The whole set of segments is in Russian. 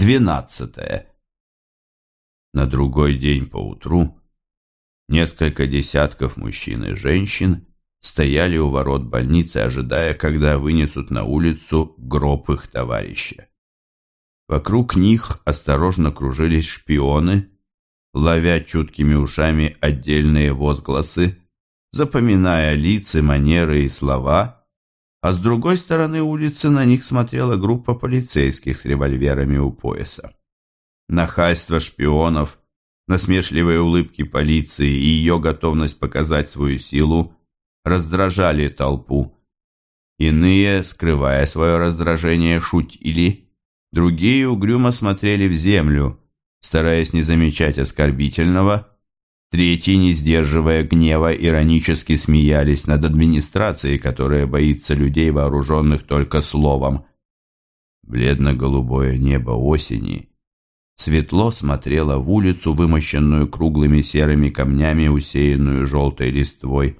Двенадцатое. На другой день поутру несколько десятков мужчин и женщин стояли у ворот больницы, ожидая, когда вынесут на улицу гроб их товарища. Вокруг них осторожно кружились шпионы, ловя чуткими ушами отдельные возгласы, запоминая лица, манеры и слова – а с другой стороны улицы на них смотрела группа полицейских с револьверами у пояса. Нахальство шпионов, насмешливые улыбки полиции и ее готовность показать свою силу раздражали толпу. Иные, скрывая свое раздражение, шутили, другие угрюмо смотрели в землю, стараясь не замечать оскорбительного, Третьи, не сдерживая гнева, иронически смеялись над администрацией, которая боится людей, вооруженных только словом. Бледно-голубое небо осени светло смотрело в улицу, вымощенную круглыми серыми камнями, усеянную желтой листвой,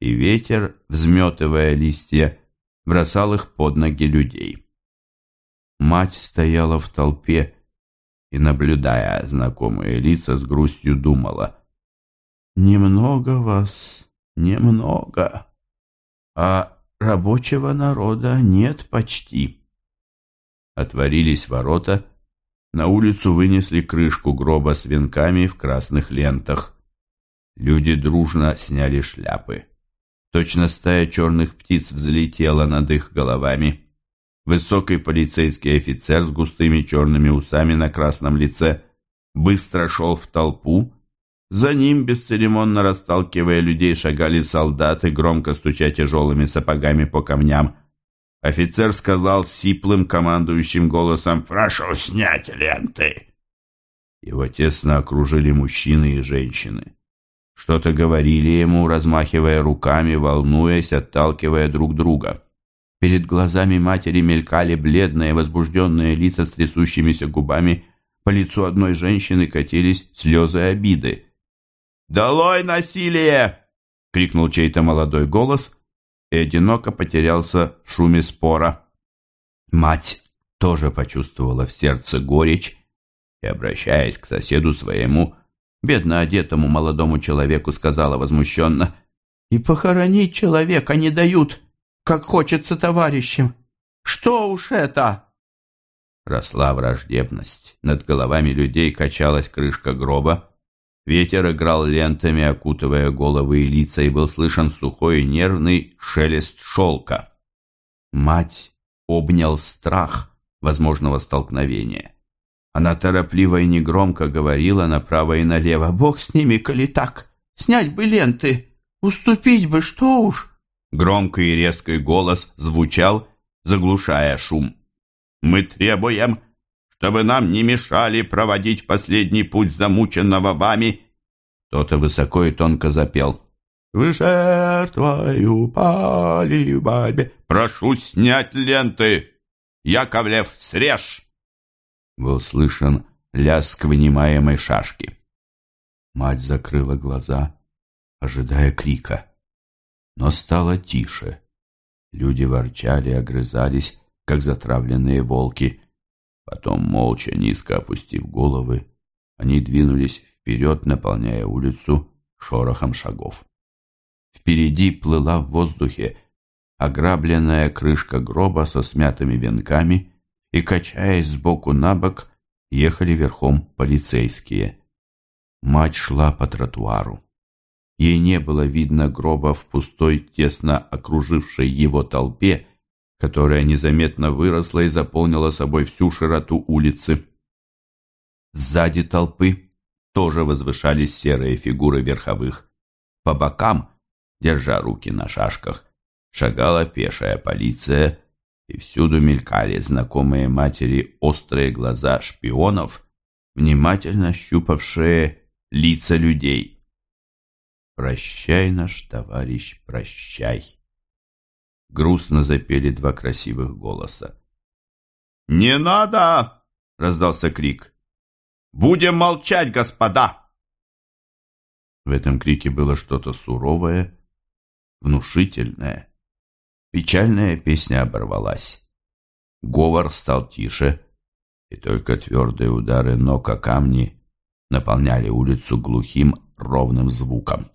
и ветер, взметывая листья, бросал их под ноги людей. Мать стояла в толпе и, наблюдая знакомые лица, с грустью думала — Немного вас, немного, а рабочего народа нет почти. Отворились ворота, на улицу вынесли крышку гроба с венками в красных лентах. Люди дружно сняли шляпы. Точно стая черных птиц взлетела над их головами. Высокий полицейский офицер с густыми черными усами на красном лице быстро шел в толпу, за ним, бесцеремонно расталкивая людей, шагали солдаты, громко стуча тяжелыми сапогами по камням. Офицер сказал сиплым командующим голосом «Прошу снять ленты!» Его тесно окружили мужчины и женщины. Что-то говорили ему, размахивая руками, волнуясь, отталкивая друг друга. Перед глазами матери мелькали бледные, возбужденные лица с трясущимися губами. По лицу одной женщины катились слезы обиды. «Долой насилие!» — крикнул чей-то молодой голос и одиноко потерялся в шуме спора. Мать тоже почувствовала в сердце горечь и, обращаясь к соседу своему, бедно одетому молодому человеку, сказала возмущенно, «И похоронить человека не дают, как хочется товарищам. Что уж это?» Росла враждебность. Над головами людей качалась крышка гроба, Ветер играл лентами, окутывая головы и лица, и был слышен сухой и нервный шелест шелка. Мать обнял страх возможного столкновения. Она торопливо и негромко говорила направо и налево. «Бог с ними, коли так! Снять бы ленты! Уступить бы, что уж!» Громкий и резкий голос звучал, заглушая шум. «Мы требуем чтобы нам не мешали проводить последний путь замученного вами». Кто-то высоко и тонко запел. «Вы жертвою пали в борьбе». «Прошу снять ленты! Яковлев, срежь!» Был слышен лязг вынимаемой шашки. Мать закрыла глаза, ожидая крика. Но стало тише. Люди ворчали, огрызались, как затравленные волки. Потом, молча, низко опустив головы, они двинулись вперед, наполняя улицу шорохом шагов. Впереди плыла в воздухе ограбленная крышка гроба со смятыми венками, и, качаясь сбоку на бок, ехали верхом полицейские. Мать шла по тротуару. Ей не было видно гроба в пустой, тесно окружившей его толпе, которая незаметно выросла и заполнила собой всю широту улицы. Сзади толпы тоже возвышались серые фигуры верховых. По бокам, держа руки на шашках, шагала пешая полиция, и всюду мелькали знакомые матери острые глаза шпионов, внимательно щупавшие лица людей. «Прощай, наш товарищ, прощай!» Грустно запели два красивых голоса. «Не надо!» — раздался крик. «Будем молчать, господа!» В этом крике было что-то суровое, внушительное. Печальная песня оборвалась. Говор стал тише, и только твердые удары ног о камни наполняли улицу глухим ровным звуком.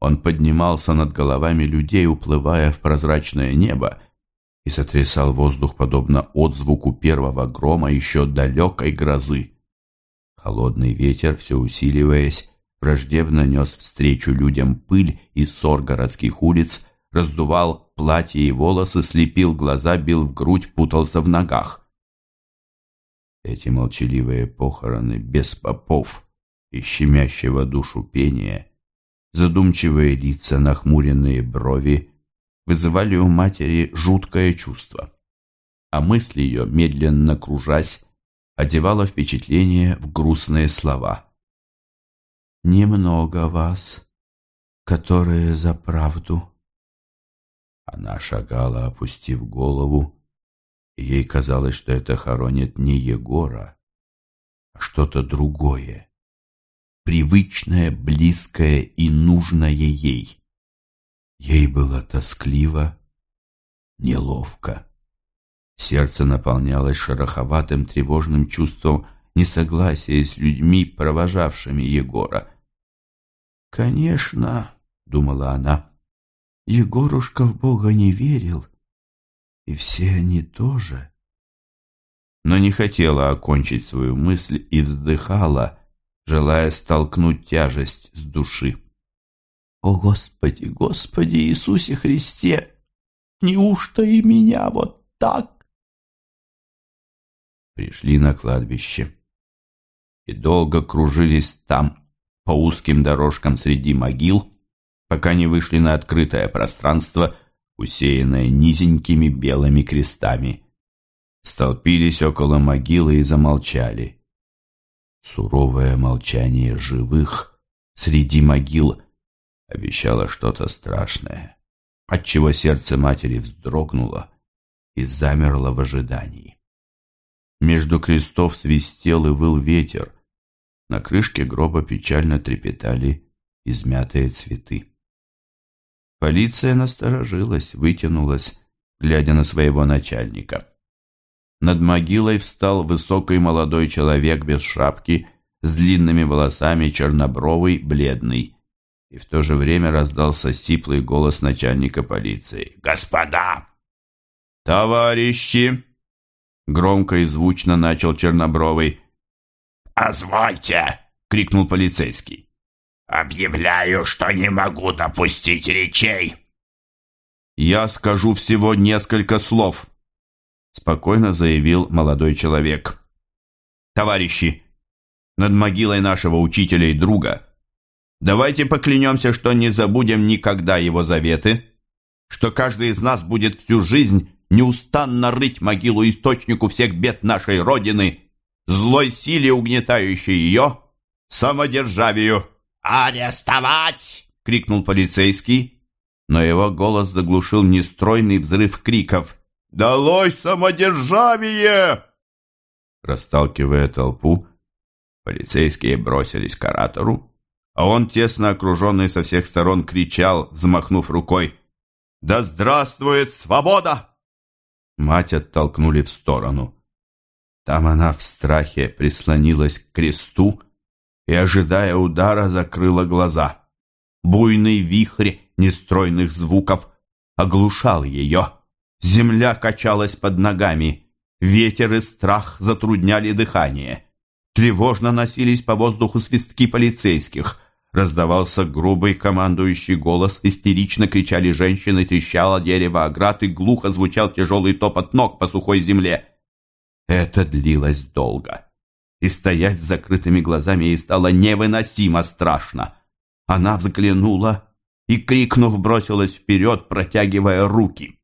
Он поднимался над головами людей, уплывая в прозрачное небо, и сотрясал воздух подобно отзвуку первого грома еще далекой грозы. Холодный ветер, все усиливаясь, враждебно нес встречу людям пыль и ссор городских улиц, раздувал платье и волосы, слепил глаза, бил в грудь, путался в ногах. Эти молчаливые похороны без попов и щемящего душу пения, задумчивые лица, нахмуренные брови, вызывали у матери жуткое чувство. А мысль ее, медленно кружась, одевала впечатление в грустные слова. «Немного вас, которые за правду». Она шагала, опустив голову, и ей казалось, что это хоронит не Егора, а что-то другое, привычное, близкое и нужное ей. Ей было тоскливо, неловко. Сердце наполнялось шероховатым тревожным чувством несогласия с людьми, провожавшими Егора. «Конечно», — думала она, — «Егорушка в Бога не верил, и все они тоже». Но не хотела окончить свою мысль и вздыхала, желая столкнуть тяжесть с души. О, Господи, Господи Иисусе Христе! Неужто и меня вот так? Пришли на кладбище и долго кружились там по узким дорожкам среди могил, пока не вышли на открытое пространство, усеянное низенькими белыми крестами. Столпились около могилы и замолчали. Суровое молчание живых среди могил – обещала что-то страшное, отчего сердце матери вздрогнуло и замерло в ожидании. Между крестов свистел и выл ветер, на крышке гроба печально трепетали измятые цветы. Полиция насторожилась, вытянулась, глядя на своего начальника. Над могилой встал высокий молодой человек без шапки, с длинными волосами, чернобровый, бледный и в то же время раздался сиплый голос начальника полиции. «Господа! Товарищи!» Громко и звучно начал Чернобровый. «Позвольте!» — крикнул полицейский. «Объявляю, что не могу допустить речей!» «Я скажу всего несколько слов», — спокойно заявил молодой человек. «Товарищи, над могилой нашего учителя и друга Давайте поклянемся, что не забудем никогда его заветы, что каждый из нас будет всю жизнь неустанно рыть могилу источнику всех бед нашей Родины, злой силе, угнетающей ее, самодержавию. «Арестовать!» — крикнул полицейский, но его голос заглушил нестройный взрыв криков. «Долой самодержавие!» Расталкивая толпу, полицейские бросились к оратору, а он, тесно окруженный со всех сторон, кричал, взмахнув рукой, «Да здравствует свобода!» Мать оттолкнули в сторону. Там она в страхе прислонилась к кресту и, ожидая удара, закрыла глаза. Буйный вихрь нестройных звуков оглушал ее. Земля качалась под ногами, ветер и страх затрудняли дыхание. Тревожно носились по воздуху свистки полицейских — Раздавался грубый командующий голос, истерично кричали женщины, трещало дерево оград и глухо звучал тяжелый топот ног по сухой земле. Это длилось долго. И стоять с закрытыми глазами ей стало невыносимо страшно. Она взглянула и, крикнув, бросилась вперед, протягивая руки.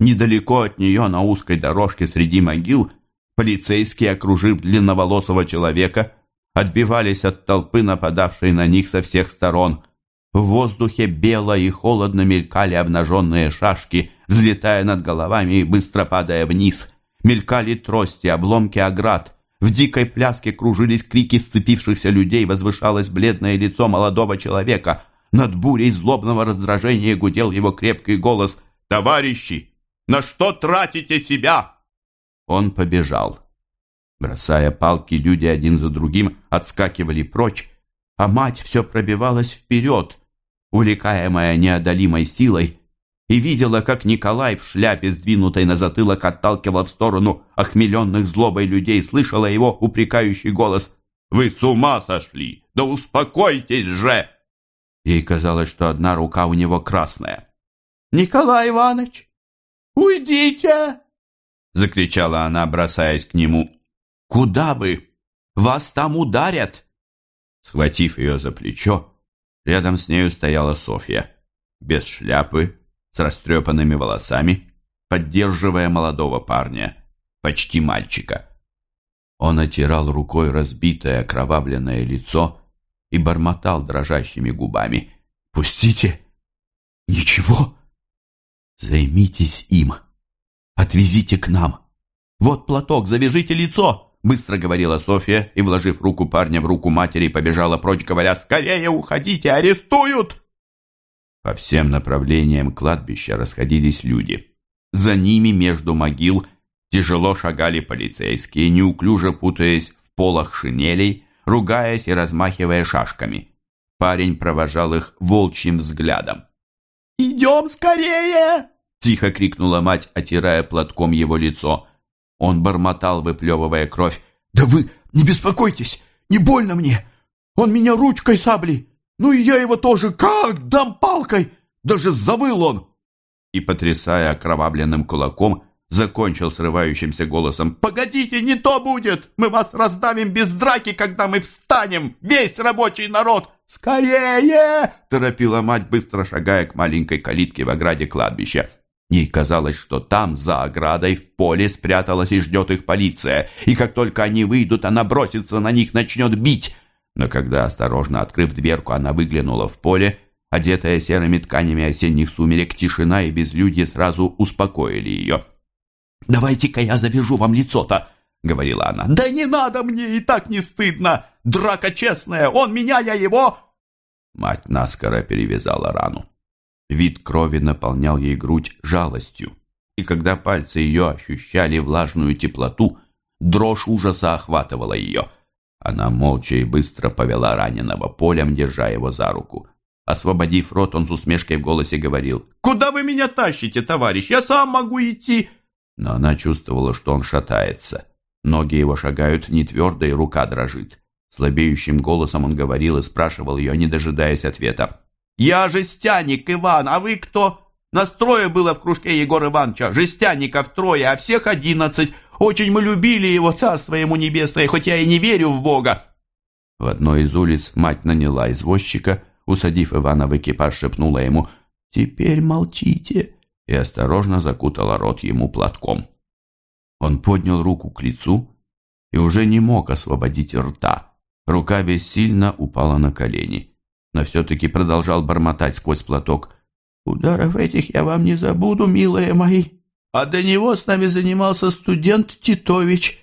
Недалеко от нее, на узкой дорожке среди могил, полицейские, окружив длинноволосого человека, отбивались от толпы, нападавшей на них со всех сторон. В воздухе бело и холодно мелькали обнаженные шашки, взлетая над головами и быстро падая вниз. Мелькали трости, обломки оград. В дикой пляске кружились крики сцепившихся людей, возвышалось бледное лицо молодого человека. Над бурей злобного раздражения гудел его крепкий голос. «Товарищи, на что тратите себя?» Он побежал. Бросая палки, люди один за другим отскакивали прочь, а мать все пробивалась вперед, увлекаемая неодолимой силой, и видела, как Николай в шляпе, сдвинутой на затылок, отталкивал в сторону охмеленных злобой людей, слышала его упрекающий голос «Вы с ума сошли! Да успокойтесь же!» Ей казалось, что одна рука у него красная. «Николай Иванович, уйдите!» Закричала она, бросаясь к нему. «Куда вы? Вас там ударят!» Схватив ее за плечо, рядом с нею стояла Софья, без шляпы, с растрепанными волосами, поддерживая молодого парня, почти мальчика. Он отирал рукой разбитое окровавленное лицо и бормотал дрожащими губами. «Пустите! Ничего! Займитесь им! Отвезите к нам! Вот платок, завяжите лицо!» Быстро говорила Софья и, вложив руку парня в руку матери, побежала прочь, говоря «Скорее уходите! Арестуют!» По всем направлениям кладбища расходились люди. За ними между могил тяжело шагали полицейские, неуклюже путаясь в полах шинелей, ругаясь и размахивая шашками. Парень провожал их волчьим взглядом. «Идем скорее!» – тихо крикнула мать, отирая платком его лицо. Он бормотал, выплевывая кровь. «Да вы не беспокойтесь! Не больно мне! Он меня ручкой сабли! Ну и я его тоже как дам палкой! Даже завыл он!» И, потрясая окровавленным кулаком, закончил срывающимся голосом. «Погодите, не то будет! Мы вас раздавим без драки, когда мы встанем! Весь рабочий народ!» «Скорее!» – торопила мать, быстро шагая к маленькой калитке в ограде кладбища. Ей казалось, что там, за оградой, в поле спряталась и ждет их полиция, и как только они выйдут, она бросится на них, начнет бить. Но когда, осторожно открыв дверку, она выглянула в поле, одетая серыми тканями осенних сумерек, тишина и безлюдье сразу успокоили ее. «Давайте-ка я завяжу вам лицо-то», — говорила она. «Да не надо мне, и так не стыдно! Драка честная, он меня, я его!» Мать наскоро перевязала рану. Вид крови наполнял ей грудь жалостью, и когда пальцы ее ощущали влажную теплоту, дрожь ужаса охватывала ее — она молча и быстро повела раненого полем, держа его за руку. Освободив рот, он с усмешкой в голосе говорил. «Куда вы меня тащите, товарищ? Я сам могу идти!» Но она чувствовала, что он шатается. Ноги его шагают не твердо, и рука дрожит. Слабеющим голосом он говорил и спрашивал ее, не дожидаясь ответа. «Я жестяник, Иван, а вы кто?» Настрое было в кружке Егора Ивановича. Жестяников трое, а всех одиннадцать. Очень мы любили его, царство ему небесное, хоть я и не верю в Бога». В одной из улиц мать наняла извозчика, усадив Ивана в экипаж, шепнула ему «Теперь молчите» и осторожно закутала рот ему платком. Он поднял руку к лицу и уже не мог освободить рта. Рука бессильно упала на колени, но все-таки продолжал бормотать сквозь платок «Ударов этих я вам не забуду, милые мои». А до него с нами занимался студент Титович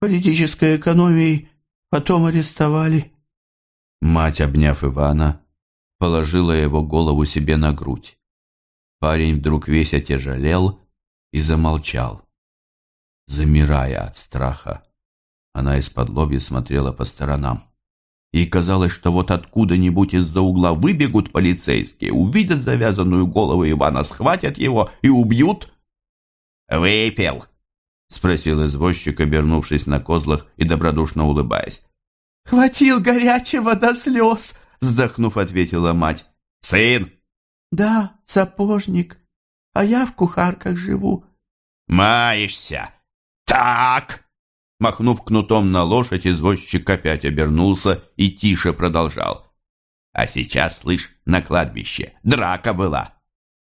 политической экономией. Потом арестовали. Мать, обняв Ивана, положила его голову себе на грудь. Парень вдруг весь отяжелел и замолчал. Замирая от страха, она из-под лоби смотрела по сторонам. Ей казалось, что вот откуда-нибудь из-за угла выбегут полицейские, увидят завязанную голову Ивана, схватят его и убьют. «Выпил?» — спросил извозчик, обернувшись на козлах и добродушно улыбаясь. «Хватил горячего до слез!» — вздохнув, ответила мать. «Сын?» «Да, сапожник, а я в кухарках живу». «Маешься? Так!» Махнув кнутом на лошадь, извозчик опять обернулся и тише продолжал. «А сейчас, слышь, на кладбище драка была.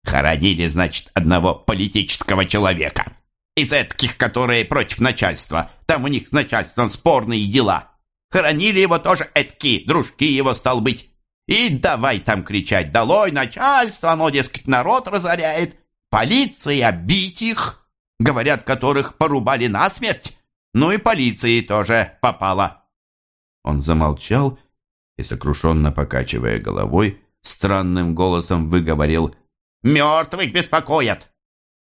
Хоронили, значит, одного политического человека. Из этих, которые против начальства. Там у них с начальством спорные дела. Хоронили его тоже этки, дружки его стал быть. И давай там кричать «Долой начальство!» Оно, дескать, народ разоряет. Полиция, бить их! Говорят, которых порубали насмерть. Ну и полиции тоже попало. Он замолчал и, сокрушенно покачивая головой, странным голосом выговорил Мертвых беспокоят.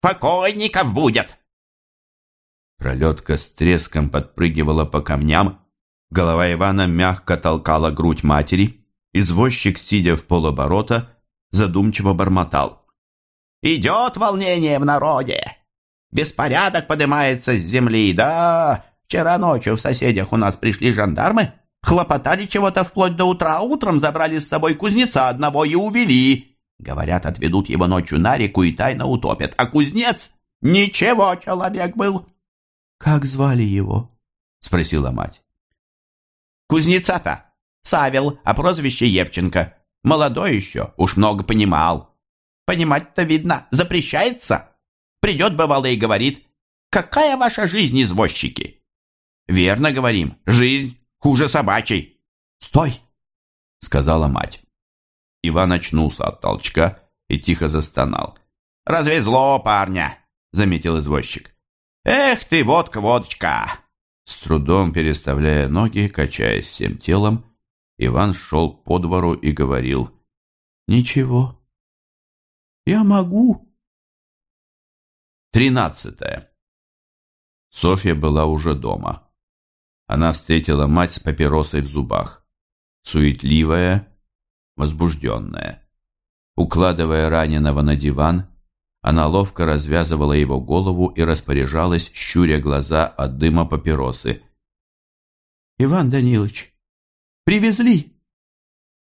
Покойников будет. Пролетка с треском подпрыгивала по камням, голова Ивана мягко толкала грудь матери, извозчик, сидя в полоборота, задумчиво бормотал. «Идет волнение в народе! Беспорядок поднимается с земли, да! Вчера ночью в соседях у нас пришли жандармы, хлопотали чего-то вплоть до утра, утром забрали с собой кузнеца одного и увели. Говорят, отведут его ночью на реку и тайно утопят, а кузнец ничего человек был». «Как звали его?» — спросила мать. «Кузнеца-то Савел, а прозвище Евченко. Молодой еще, уж много понимал. Понимать-то, видно, запрещается. Придет бывало и говорит, какая ваша жизнь, извозчики? Верно говорим, жизнь хуже собачьей. Стой, сказала мать. Иван очнулся от толчка и тихо застонал. «Развезло парня», — заметил извозчик. «Эх ты, водка-водочка!» С трудом переставляя ноги, качаясь всем телом, Иван шел по двору и говорил «Ничего, я могу». Тринадцатое. Софья была уже дома. Она встретила мать с папиросой в зубах. Суетливая, возбужденная. Укладывая раненого на диван, она ловко развязывала его голову и распоряжалась, щуря глаза от дыма папиросы. «Иван Данилович, привезли!»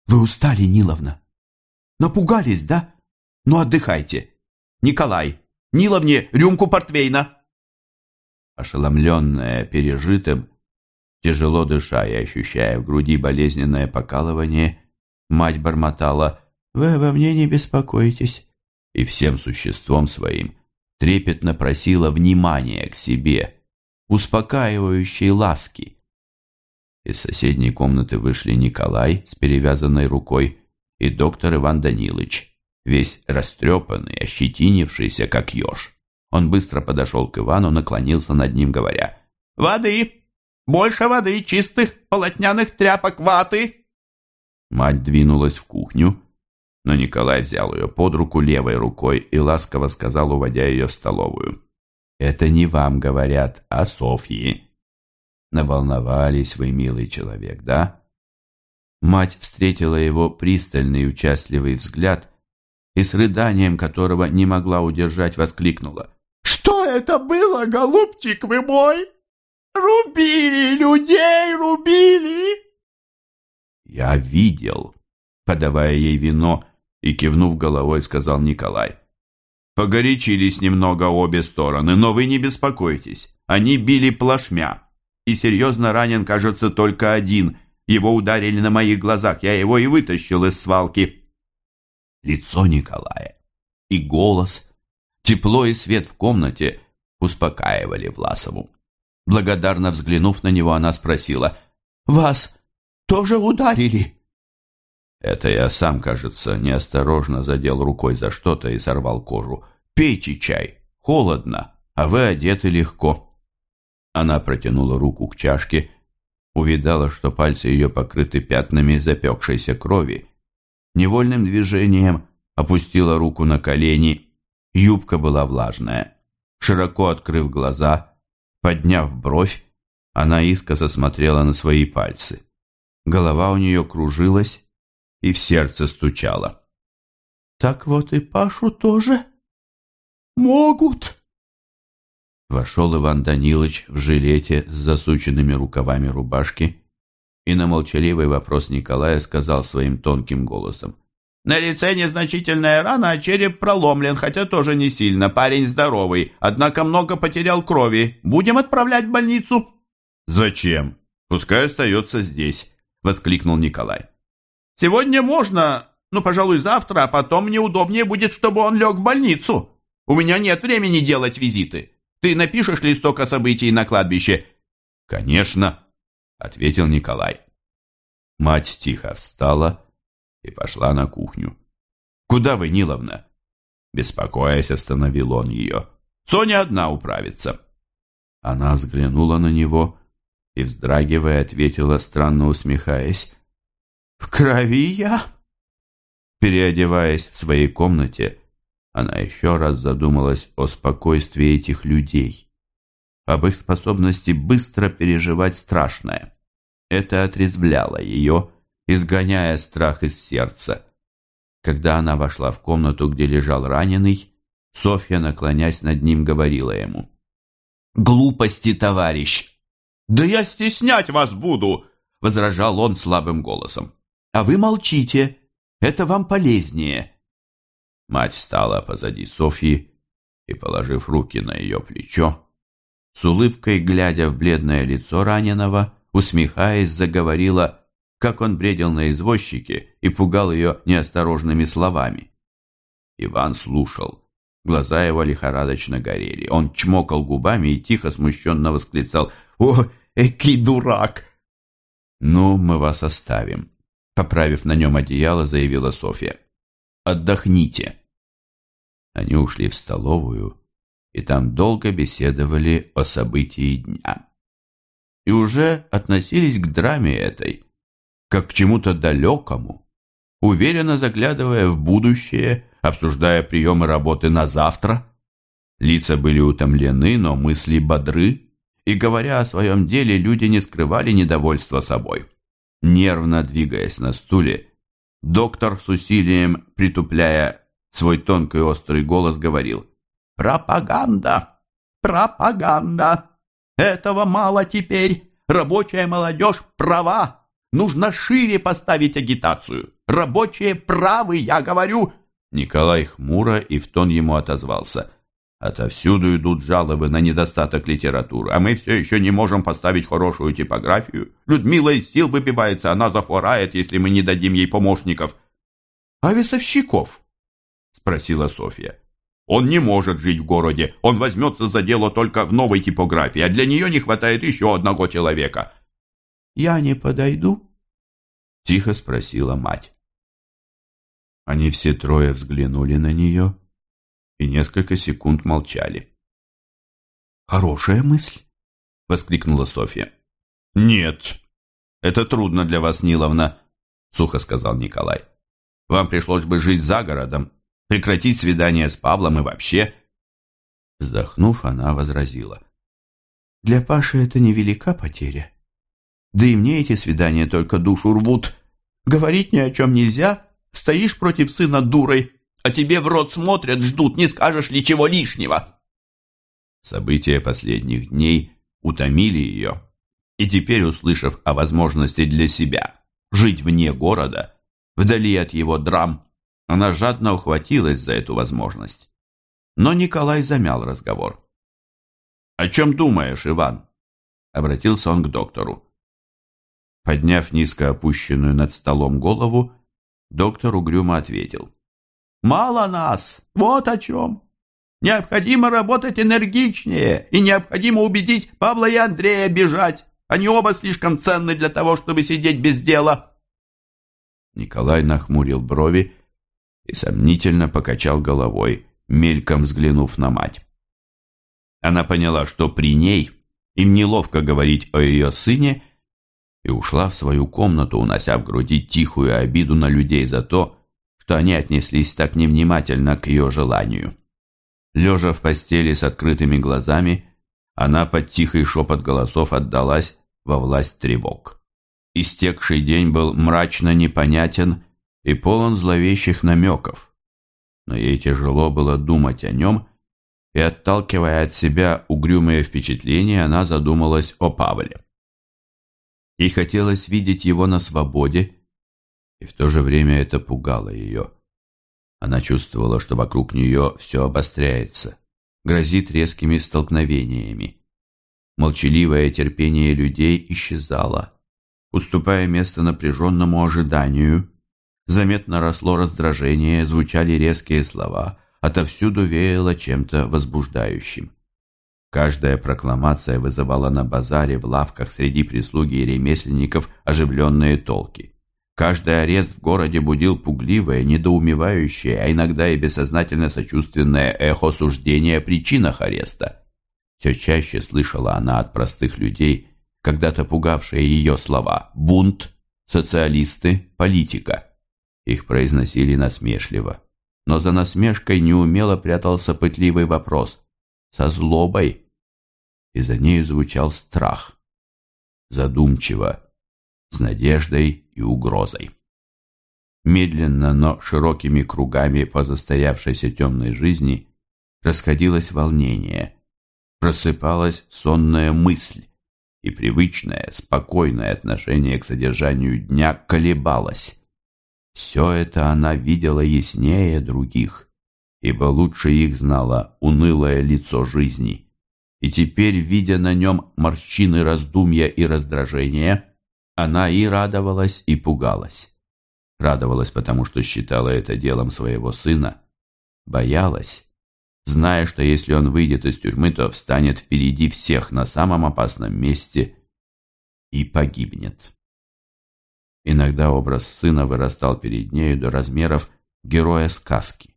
«Вы устали, Ниловна? Напугались, да? Ну, отдыхайте. Николай, Ниловне рюмку портвейна!» Ошеломленная пережитым, тяжело дыша и ощущая в груди болезненное покалывание, мать бормотала «Вы обо мне не беспокойтесь и всем существом своим трепетно просила внимания к себе, успокаивающей ласки. Из соседней комнаты вышли Николай с перевязанной рукой и доктор Иван Данилович, весь растрепанный, ощетинившийся, как еж. Он быстро подошел к Ивану, наклонился над ним, говоря, «Воды! Больше воды, чистых полотняных тряпок, ваты!» Мать двинулась в кухню, но Николай взял ее под руку левой рукой и ласково сказал, уводя ее в столовую. «Это не вам говорят, а Софье». «Наволновались вы, милый человек, да?» Мать встретила его пристальный участливый взгляд и с рыданием которого не могла удержать, воскликнула. «Что это было, голубчик вы мой? Рубили людей, рубили!» «Я видел», подавая ей вино, и, кивнув головой, сказал Николай. Погорячились немного обе стороны, но вы не беспокойтесь. Они били плашмя. И серьезно ранен, кажется, только один. Его ударили на моих глазах, я его и вытащил из свалки. Лицо Николая и голос, тепло и свет в комнате успокаивали Власову. Благодарно взглянув на него, она спросила, «Вас тоже ударили?» Это я сам, кажется, неосторожно задел рукой за что-то и сорвал кожу. «Пейте чай. Холодно, а вы одеты легко». Она протянула руку к чашке, увидала, что пальцы ее покрыты пятнами запекшейся крови. Невольным движением опустила руку на колени. Юбка была влажная. Широко открыв глаза, подняв бровь, она искоса смотрела на свои пальцы. Голова у нее кружилась, и в сердце стучало. «Так вот и Пашу тоже могут!» Вошел Иван Данилович в жилете с засученными рукавами рубашки и на молчаливый вопрос Николая сказал своим тонким голосом. «На лице незначительная рана, а череп проломлен, хотя тоже не сильно. Парень здоровый, однако много потерял крови. Будем отправлять в больницу?» «Зачем? Пускай остается здесь», — воскликнул Николай. Сегодня можно, ну, пожалуй, завтра, а потом мне удобнее будет, чтобы он лег в больницу. У меня нет времени делать визиты. Ты напишешь листок о событии на кладбище?» «Конечно», — ответил Николай. Мать тихо встала и пошла на кухню. «Куда вы, Ниловна?» Беспокоясь, остановил он ее. «Соня одна управится». Она взглянула на него и, вздрагивая, ответила, странно усмехаясь. В крови я?» Переодеваясь в своей комнате, она еще раз задумалась о спокойствии этих людей. об их способности быстро переживать страшное. Это отрезвляло ее, изгоняя страх из сердца. Когда она вошла в комнату, где лежал раненый, Софья, наклонясь над ним, говорила ему. «Глупости, товарищ!» «Да я стеснять вас буду!» — возражал он слабым голосом. «А вы молчите. Это вам полезнее». Мать встала позади Софьи и, положив руки на ее плечо, с улыбкой, глядя в бледное лицо раненого, усмехаясь, заговорила, как он бредил на извозчике и пугал ее неосторожными словами. Иван слушал. Глаза его лихорадочно горели. Он чмокал губами и тихо смущенно восклицал «О, экий дурак!» «Ну, мы вас оставим», — поправив на нем одеяло, заявила Софья. «Отдохните». Они ушли в столовую, и там долго беседовали о событии дня. И уже относились к драме этой, как к чему-то далекому, уверенно заглядывая в будущее, обсуждая приемы работы на завтра. Лица были утомлены, но мысли бодры, и, говоря о своем деле, люди не скрывали недовольства собой. Нервно двигаясь на стуле, доктор с усилием, притупляя свой тонкий острый голос, говорил «Пропаганда! Пропаганда! Этого мало теперь! Рабочая молодежь права! Нужно шире поставить агитацию! Рабочие правы, я говорю!» Николай хмуро и в тон ему отозвался. Отовсюду идут жалобы на недостаток литературы, а мы все еще не можем поставить хорошую типографию. Людмила из сил выбивается, она захворает, если мы не дадим ей помощников. «А весовщиков?» – спросила Софья. «Он не может жить в городе, он возьмется за дело только в новой типографии, а для нее не хватает еще одного человека». «Я не подойду?» – тихо спросила мать. Они все трое взглянули на нее – и несколько секунд молчали. «Хорошая мысль!» — воскликнула Софья. «Нет, это трудно для вас, Ниловна», — сухо сказал Николай. «Вам пришлось бы жить за городом, прекратить свидание с Павлом и вообще...» Вздохнув, она возразила. «Для Паши это невелика потеря. Да и мне эти свидания только душу рвут. Говорить ни о чем нельзя, стоишь против сына дурой, а тебе в рот смотрят, ждут, не скажешь ли чего лишнего. События последних дней утомили ее, и теперь, услышав о возможности для себя жить вне города, вдали от его драм, она жадно ухватилась за эту возможность. Но Николай замял разговор. «О чем думаешь, Иван?» Обратился он к доктору. Подняв низко опущенную над столом голову, доктор угрюмо ответил. Мало нас, вот о чем. Необходимо работать энергичнее, и необходимо убедить Павла и Андрея бежать. Они оба слишком ценны для того, чтобы сидеть без дела. Николай нахмурил брови и сомнительно покачал головой, мельком взглянув на мать. Она поняла, что при ней им неловко говорить о ее сыне, и ушла в свою комнату, унося в груди тихую обиду на людей за то, что они отнеслись так невнимательно к ее желанию. Лежа в постели с открытыми глазами, она под тихий шепот голосов отдалась во власть тревог. Истекший день был мрачно непонятен и полон зловещих намеков. Но ей тяжело было думать о нем, и, отталкивая от себя угрюмые впечатления, она задумалась о Павле. Ей хотелось видеть его на свободе, и в то же время это пугало ее. Она чувствовала, что вокруг нее все обостряется, грозит резкими столкновениями. Молчаливое терпение людей исчезало, уступая место напряженному ожиданию. Заметно росло раздражение, звучали резкие слова, отовсюду веяло чем-то возбуждающим. Каждая прокламация вызывала на базаре, в лавках среди прислуги и ремесленников оживленные толки. Каждый арест в городе будил пугливое, недоумевающее, а иногда и бессознательно сочувственное эхо суждения о причинах ареста. Все чаще слышала она от простых людей, когда-то пугавшие ее слова «бунт», «социалисты», «политика». Их произносили насмешливо. Но за насмешкой неумело прятался пытливый вопрос «со злобой». и за нею звучал страх. Задумчиво, с надеждой и угрозой. Медленно, но широкими кругами по застоявшейся темной жизни расходилось волнение, просыпалась сонная мысль, и привычное, спокойное отношение к содержанию дня колебалось. Все это она видела яснее других, ибо лучше их знала унылое лицо жизни. И теперь, видя на нем морщины раздумья и раздражения, она и радовалась, и пугалась. Радовалась, потому что считала это делом своего сына, боялась, зная, что если он выйдет из тюрьмы, то встанет впереди всех на самом опасном месте и погибнет. Иногда образ сына вырастал перед нею до размеров героя сказки.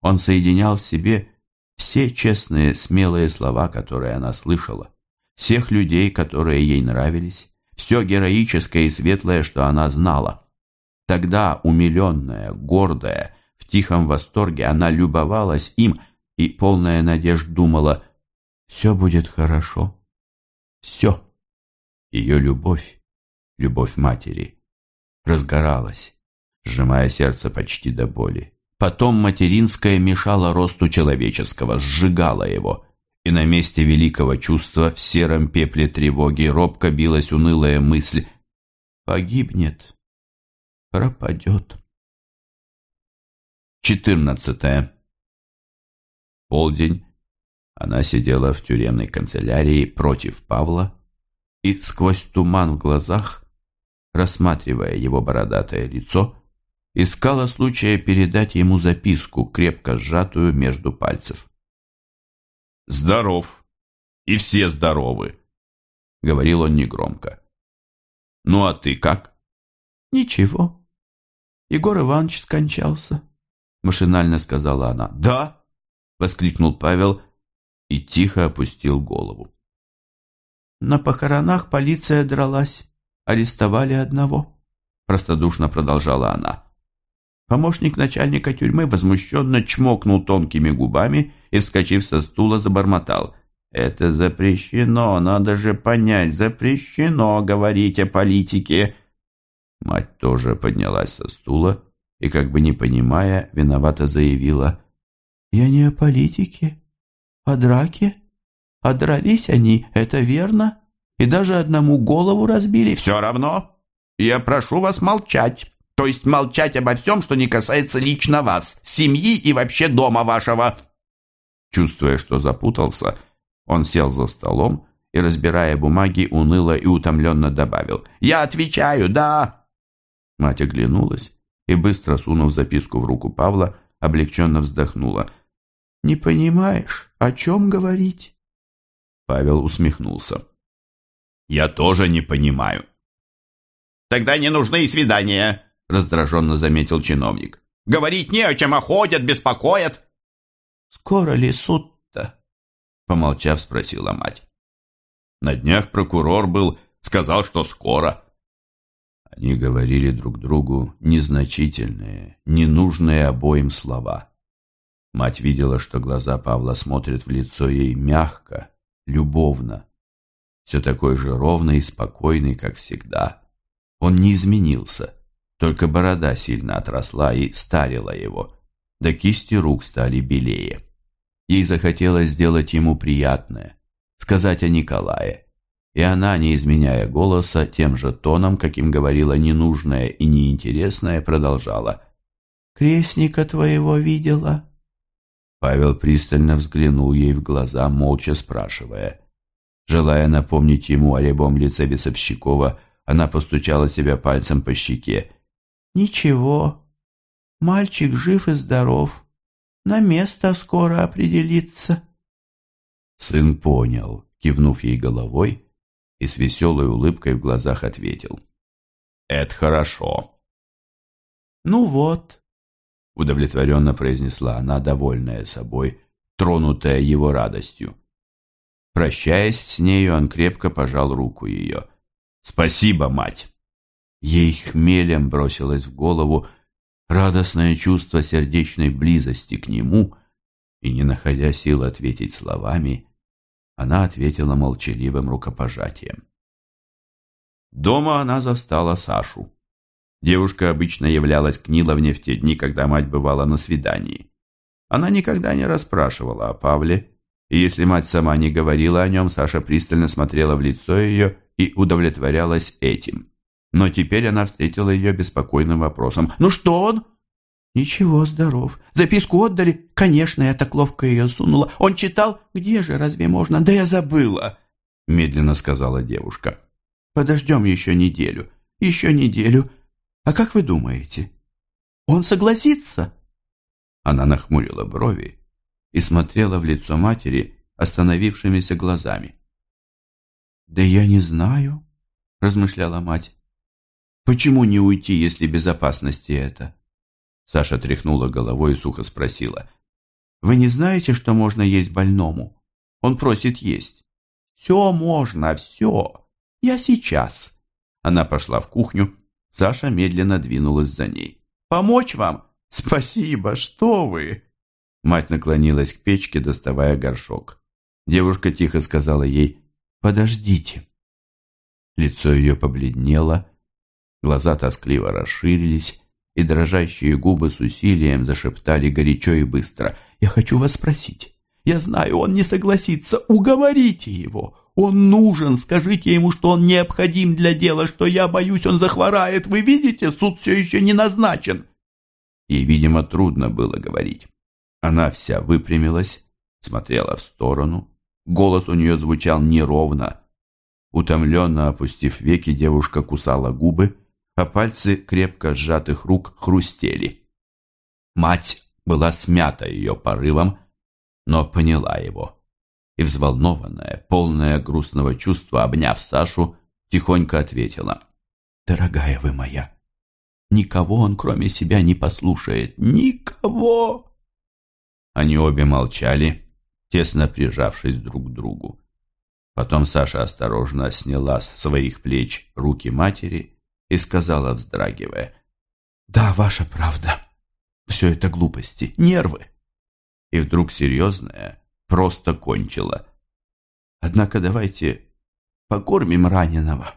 Он соединял в себе все честные, смелые слова, которые она слышала, всех людей, которые ей нравились, все героическое и светлое, что она знала. Тогда, умиленная, гордая, в тихом восторге, она любовалась им и, полная надежд, думала, «Все будет хорошо, все». Ее любовь, любовь матери, разгоралась, сжимая сердце почти до боли. Потом материнское мешало росту человеческого, сжигало его, и на месте великого чувства в сером пепле тревоги робко билась унылая мысль «Погибнет, пропадет». Четырнадцатое. Полдень. Она сидела в тюремной канцелярии против Павла и сквозь туман в глазах, рассматривая его бородатое лицо, искала случая передать ему записку, крепко сжатую между пальцев. «Здоров! И все здоровы!» — говорил он негромко. «Ну а ты как?» «Ничего. Егор Иванович скончался», — машинально сказала она. «Да?» — воскликнул Павел и тихо опустил голову. «На похоронах полиция дралась. Арестовали одного», — простодушно продолжала она. Помощник начальника тюрьмы возмущенно чмокнул тонкими губами и, вскочив со стула, забормотал. «Это запрещено, надо же понять, запрещено говорить о политике!» Мать тоже поднялась со стула и, как бы не понимая, виновато заявила. «Я не о политике, о драке. А они, это верно, и даже одному голову разбили». «Все равно, я прошу вас молчать». То есть молчать обо всем, что не касается лично вас, семьи и вообще дома вашего». Чувствуя, что запутался, он сел за столом и, разбирая бумаги, уныло и утомленно добавил. «Я отвечаю, да!» Мать оглянулась и, быстро сунув записку в руку Павла, облегченно вздохнула. «Не понимаешь, о чем говорить?» Павел усмехнулся. «Я тоже не понимаю». «Тогда не нужны и свидания», раздраженно заметил чиновник. «Говорить не о чем, а ходят, беспокоят». «Скоро ли суд-то?» Помолчав, спросила мать. На днях прокурор был, сказал, что скоро. Они говорили друг другу незначительные, ненужные обоим слова. Мать видела, что глаза Павла смотрят в лицо ей мягко, любовно. Все такой же ровный и спокойный, как всегда. Он не изменился. Только борода сильно отросла и старила его, да кисти рук стали белее. Ей захотелось сделать ему приятное, сказать о Николае. И она, не изменяя голоса, тем же тоном, каким говорила ненужное и неинтересное, продолжала. «Крестника твоего видела?» Павел пристально взглянул ей в глаза, молча спрашивая. Желая напомнить ему о рябом лице Весовщикова, она постучала себя пальцем по щеке. «Ничего, мальчик жив и здоров, на место скоро определится». Сын понял, кивнув ей головой, и с веселой улыбкой в глазах ответил. «Это хорошо». «Ну вот», — удовлетворенно произнесла она, довольная собой, тронутая его радостью. Прощаясь с нею, он крепко пожал руку ее. «Спасибо, мать!» Ей хмелем бросилось в голову радостное чувство сердечной близости к нему, и, не находя сил ответить словами, Она ответила молчаливым рукопожатием. Дома она застала Сашу. Девушка обычно являлась к Ниловне в те дни, когда мать бывала на свидании. Она никогда не расспрашивала о Павле, и если мать сама не говорила о нем, Саша пристально смотрела в лицо ее и удовлетворялась этим. Но теперь она встретила ее беспокойным вопросом. «Ну что он?» «Ничего, здоров. Записку отдали?» «Конечно, я так ловко ее сунула. Он читал?» «Где же, разве можно?» «Да я забыла», — медленно сказала девушка. «Подождем еще неделю. Еще неделю. А как вы думаете, он согласится?» Она нахмурила брови и смотрела в лицо матери остановившимися глазами. «Да я не знаю», — размышляла мать. «Почему не уйти, если безопасности это?» Саша тряхнула головой и сухо спросила. «Вы не знаете, что можно есть больному? Он просит есть». «Все можно, все. Я сейчас». Она пошла в кухню. Саша медленно двинулась за ней. «Помочь вам?» «Спасибо, что вы!» Мать наклонилась к печке, доставая горшок. Девушка тихо сказала ей «Подождите». Лицо ее побледнело, глаза тоскливо расширились, и дрожащие губы с усилием зашептали горячо и быстро. «Я хочу вас спросить. Я знаю, он не согласится. Уговорите его. Он нужен. Скажите ему, что он необходим для дела, что я боюсь, он захворает. Вы видите, суд все еще не назначен». Ей, видимо, трудно было говорить. Она вся выпрямилась, смотрела в сторону. Голос у нее звучал неровно. Утомленно опустив веки, девушка кусала губы, а пальцы крепко сжатых рук хрустели. Мать была смята ее порывом, но поняла его. И взволнованная, полная грустного чувства, обняв Сашу, тихонько ответила. «Дорогая вы моя, никого он кроме себя не послушает. Никого!» Они обе молчали, тесно прижавшись друг к другу. Потом Саша осторожно сняла с своих плеч руки матери и сказала, вздрагивая, «Да, ваша правда. Все это глупости, нервы». И вдруг серьезная просто кончила. «Однако давайте покормим раненого».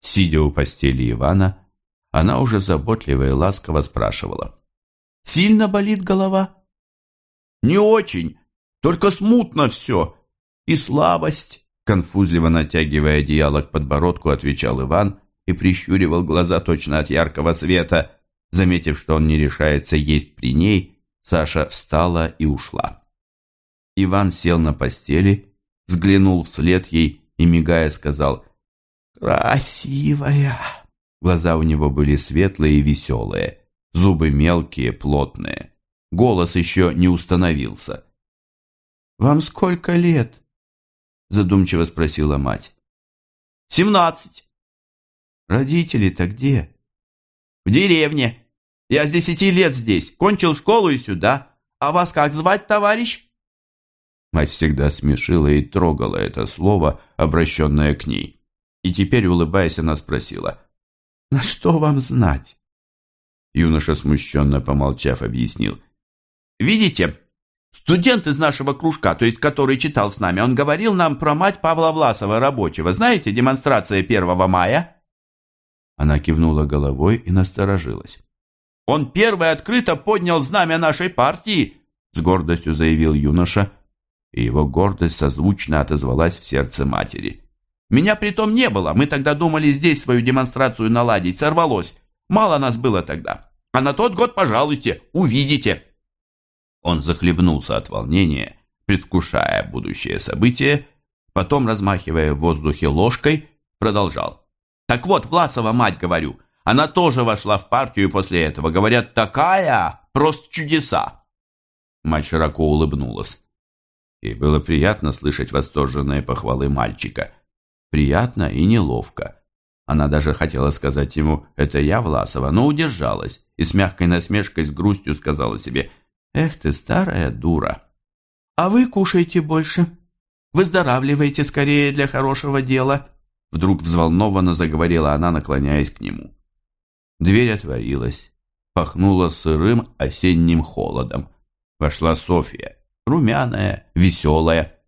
Сидя у постели Ивана, она уже заботливо и ласково спрашивала. «Сильно болит голова?» «Не очень, только смутно все. И слабость», конфузливо натягивая одеяло к подбородку, отвечал Иван и прищуривал глаза точно от яркого света. Заметив, что он не решается есть при ней, Саша встала и ушла. Иван сел на постели, взглянул вслед ей и, мигая, сказал «Красивая!» Глаза у него были светлые и веселые, зубы мелкие, плотные. Голос еще не установился. «Вам сколько лет?» задумчиво спросила мать. «Семнадцать». Родители-то где? В деревне. Я с десяти лет здесь, кончил школу и сюда. А вас как звать, товарищ? Мать всегда смешила и трогала это слово, обращенное к ней. И теперь, улыбаясь, она спросила, «На что вам знать?» Юноша, смущенно помолчав, объяснил, «Видите, студент из нашего кружка, то есть который читал с нами, он говорил нам про мать Павла Власова, рабочего. Знаете, демонстрация 1 мая?» Она кивнула головой и насторожилась. «Он первый открыто поднял знамя нашей партии!» С гордостью заявил юноша, и его гордость созвучно отозвалась в сердце матери. «Меня притом не было, мы тогда думали здесь свою демонстрацию наладить, сорвалось. Мало нас было тогда. А на тот год, пожалуйте, увидите!» Он захлебнулся от волнения, предвкушая будущее событие, потом, размахивая в воздухе ложкой, продолжал. Так вот, Власова мать, говорю, она тоже вошла в партию после этого. Говорят, такая, просто чудеса. Мать широко улыбнулась. Ей было приятно слышать восторженные похвалы мальчика. Приятно и неловко. Она даже хотела сказать ему «это я, Власова», но удержалась и с мягкой насмешкой, с грустью сказала себе «Эх ты, старая дура». «А вы кушайте больше. Выздоравливайте скорее для хорошего дела», Вдруг взволнованно заговорила она, наклоняясь к нему. Дверь отворилась. Пахнуло сырым осенним холодом. Вошла Софья, румяная, веселая.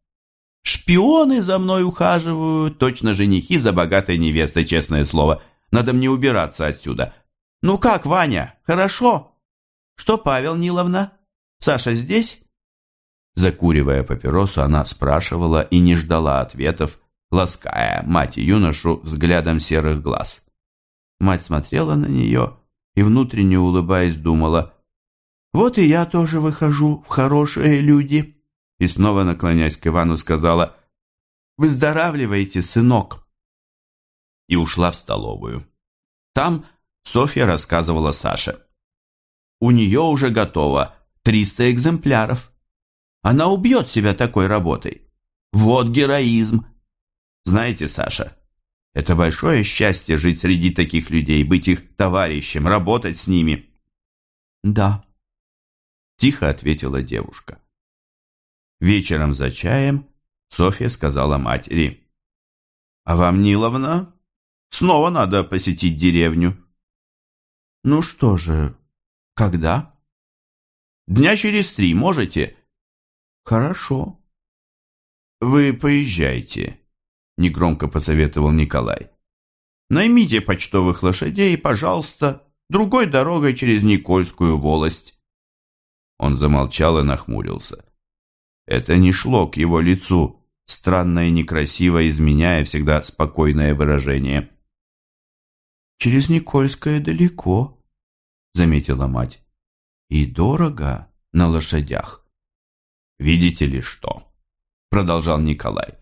Шпионы за мной ухаживают, точно женихи за богатой невестой, честное слово. Надо мне убираться отсюда. Ну как, Ваня, хорошо? Что, Павел Ниловна? Саша здесь?» Закуривая папиросу, она спрашивала и не ждала ответов, лаская мать и юношу взглядом серых глаз. Мать смотрела на нее и, внутренне улыбаясь, думала, «Вот и я тоже выхожу в хорошие люди» и снова, наклоняясь к Ивану, сказала «Выздоравливайте, сынок!» и ушла в столовую. Там Софья рассказывала Саше. У нее уже готово 300 экземпляров. Она убьет себя такой работой. Вот героизм. Знаете, Саша, это большое счастье жить среди таких людей, быть их товарищем, работать с ними. Да, тихо ответила девушка. Вечером за чаем Софья сказала матери. «А вам, Ниловна, снова надо посетить деревню». «Ну что же, когда?» «Дня через три можете?» «Хорошо». «Вы поезжайте», — негромко посоветовал Николай. «Наймите почтовых лошадей, пожалуйста, другой дорогой через Никольскую волость». Он замолчал и нахмурился. Это не шло к его лицу, странно и некрасиво изменяя всегда спокойное выражение. «Через Никольское далеко», — заметила мать. «И дорого на лошадях». «Видите ли что?» — продолжал Николай.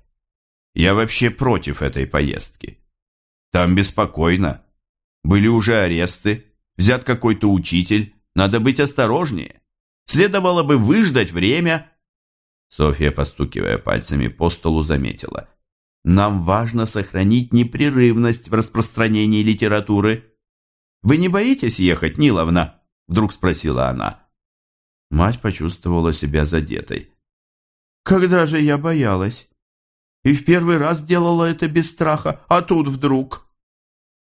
«Я вообще против этой поездки. Там беспокойно. Были уже аресты, взят какой-то учитель, надо быть осторожнее. Следовало бы выждать время, Софья, постукивая пальцами по столу, заметила. «Нам важно сохранить непрерывность в распространении литературы. Вы не боитесь ехать, Ниловна?» Вдруг спросила она. Мать почувствовала себя задетой. «Когда же я боялась? И в первый раз делала это без страха, а тут вдруг...»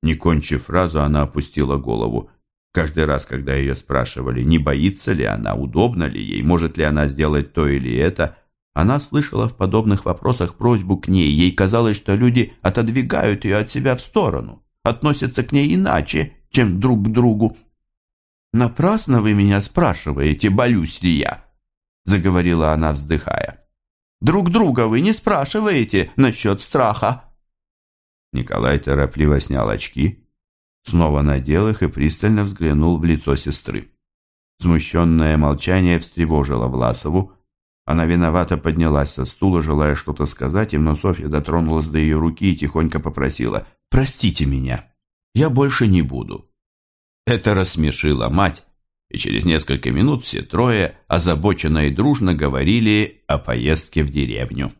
Не кончив фразу, она опустила голову. Каждый раз, когда ее спрашивали, не боится ли она, удобно ли ей, может ли она сделать то или это, она слышала в подобных вопросах просьбу к ней. Ей казалось, что люди отодвигают ее от себя в сторону, относятся к ней иначе, чем друг к другу. «Напрасно вы меня спрашиваете, болюсь ли я?» заговорила она, вздыхая. «Друг друга вы не спрашиваете насчет страха». Николай торопливо снял очки, снова надел их и пристально взглянул в лицо сестры. Смущенное молчание встревожило Власову, она виновато поднялась со стула, желая что-то сказать им, но Софья дотронулась до ее руки и тихонько попросила «Простите меня, я больше не буду». Это рассмешило мать, и через несколько минут все трое озабоченно и дружно говорили о поездке в деревню.